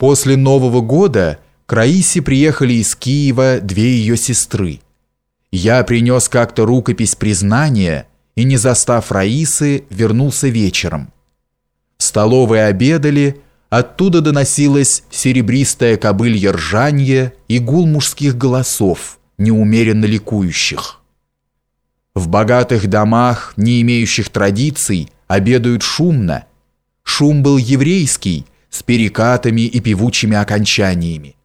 После Нового года к Раисе приехали из Киева две ее сестры. Я принес как-то рукопись признания и, не застав Раисы, вернулся вечером. В столовой обедали, оттуда доносилось серебристое кобылье ржанье и гул мужских голосов, неумеренно ликующих. В богатых домах, не имеющих традиций, обедают шумно. Шум был еврейский, с перекатами и певучими окончаниями.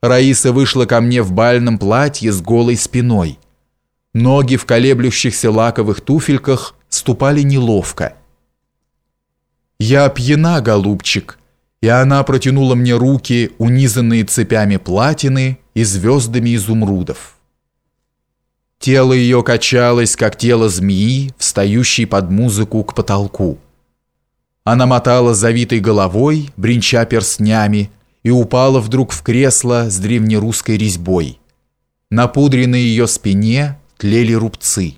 Раиса вышла ко мне в бальном платье с голой спиной. Ноги в колеблющихся лаковых туфельках ступали неловко. «Я пьяна, голубчик», и она протянула мне руки, унизанные цепями платины и звездами изумрудов. Тело ее качалось, как тело змеи, встающей под музыку к потолку. Она мотала завитой головой, бренча перстнями, и упала вдруг в кресло с древнерусской резьбой. На пудренной ее спине тлели рубцы.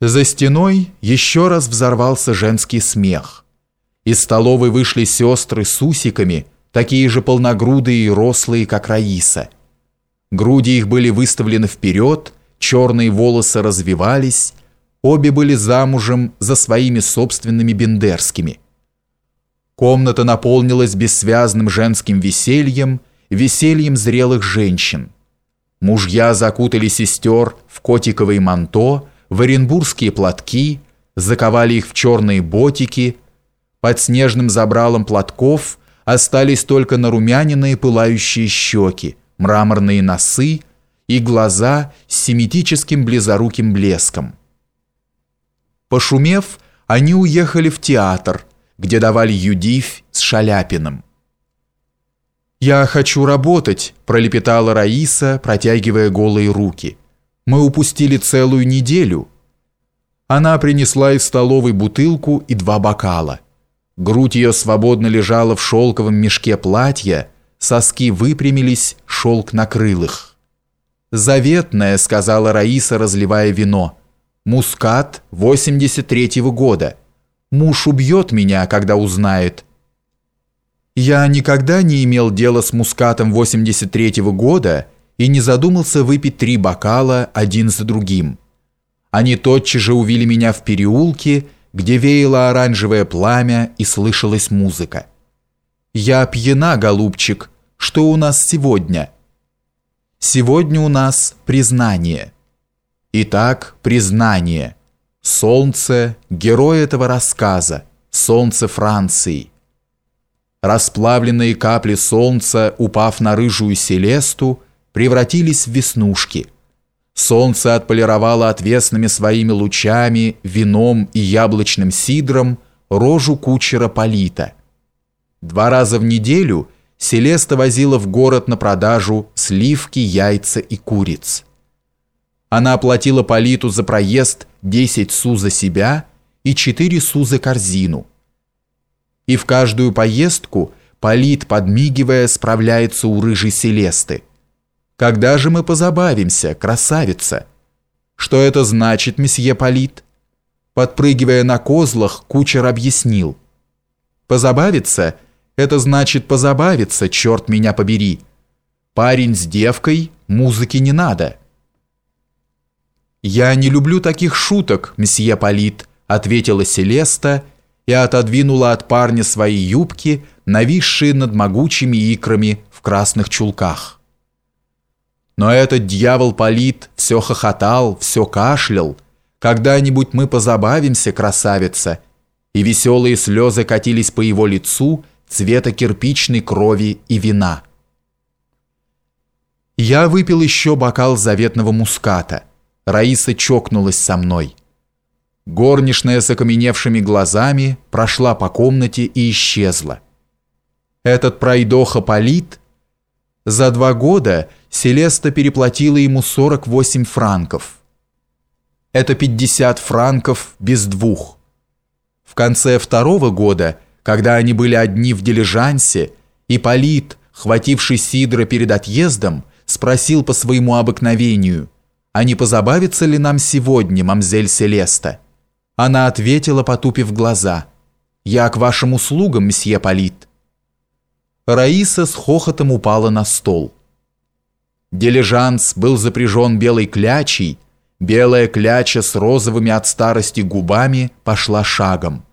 За стеной еще раз взорвался женский смех. Из столовой вышли сестры с усиками, такие же полногрудые и рослые, как Раиса. Груди их были выставлены вперед, черные волосы развивались, обе были замужем за своими собственными бендерскими. Комната наполнилась бессвязным женским весельем, весельем зрелых женщин. Мужья закутали сестер в котиковые манто, в оренбургские платки, заковали их в черные ботики. Под снежным забралом платков остались только нарумяненные пылающие щеки, мраморные носы и глаза с семитическим близоруким блеском. Пошумев, они уехали в театр – где давали Юдивь с Шаляпиным. «Я хочу работать», – пролепетала Раиса, протягивая голые руки. «Мы упустили целую неделю». Она принесла из столовой бутылку и два бокала. Грудь ее свободно лежала в шелковом мешке платья, соски выпрямились, шелк накрыл их. «Заветное», – сказала Раиса, разливая вино. «Мускат 83-го года». Муж убьет меня, когда узнает. Я никогда не имел дела с мускатом 83-го года и не задумался выпить три бокала один за другим. Они тотчас же увили меня в переулке, где веяло оранжевое пламя и слышалась музыка. «Я пьяна, голубчик. Что у нас сегодня?» «Сегодня у нас признание». Итак, признание – Солнце – герой этого рассказа, солнце Франции. Расплавленные капли солнца, упав на рыжую селесту, превратились в веснушки. Солнце отполировало отвесными своими лучами, вином и яблочным сидром рожу кучера Полита. Два раза в неделю Селеста возила в город на продажу сливки, яйца и куриц. Она оплатила Политу за проезд 10 су за себя и 4 су за корзину. И в каждую поездку Полит, подмигивая, справляется у рыжей Селесты. «Когда же мы позабавимся, красавица?» «Что это значит, месье Полит?» Подпрыгивая на козлах, кучер объяснил. «Позабавиться – это значит позабавиться, черт меня побери. Парень с девкой, музыки не надо». «Я не люблю таких шуток, месье Полит», ответила Селеста и отодвинула от парня свои юбки, нависшие над могучими икрами в красных чулках. Но этот дьявол Полит все хохотал, все кашлял. «Когда-нибудь мы позабавимся, красавица!» И веселые слезы катились по его лицу цвета кирпичной крови и вина. Я выпил еще бокал заветного муската – Раиса чокнулась со мной. Горничная с окаменевшими глазами прошла по комнате и исчезла. Этот пройдоха Полит за два года Селеста переплатила ему 48 франков. Это 50 франков без двух. В конце второго года, когда они были одни в дилижансе, и Полит, хвативший Сидра перед отъездом, спросил по своему обыкновению – а не позабавится ли нам сегодня, мамзель Селеста?» Она ответила, потупив глаза. «Я к вашим услугам, месье Полит». Раиса с хохотом упала на стол. Дилижанс был запряжен белой клячей, белая кляча с розовыми от старости губами пошла шагом.